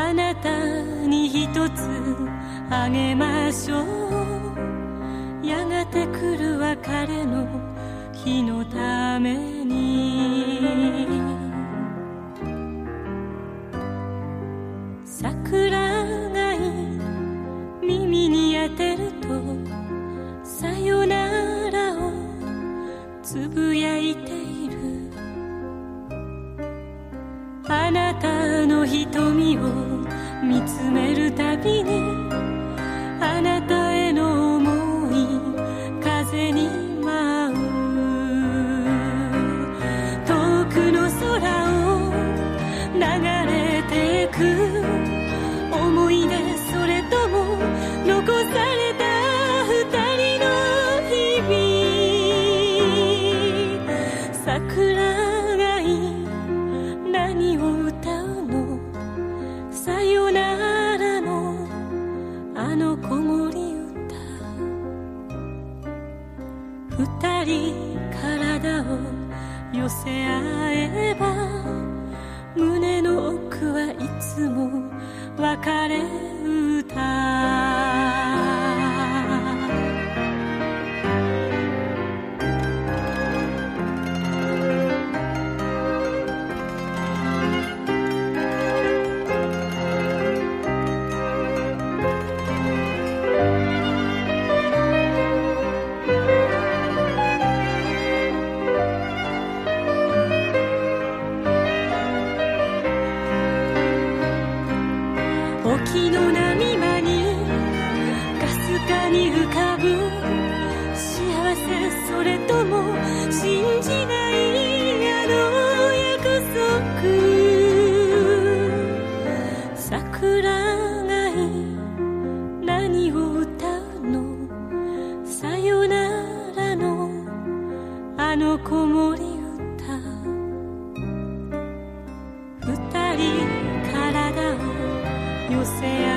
あなたに一つあげましょう。やがて来る別れの日のために。桜が耳に当てるとさよならをつぶやいている。あな瞳を見つめるたびにあなたへの想い風に舞う。遠くの空を流れてく。思い出それとも残された二人の日々。桜がい体を寄せ合えば胸の奥はいつも別れ歌。沖の波間にかすかに浮かぶ幸せそれとも信じないあの約束。桜がいい何を歌うのさよならのあの子守 you say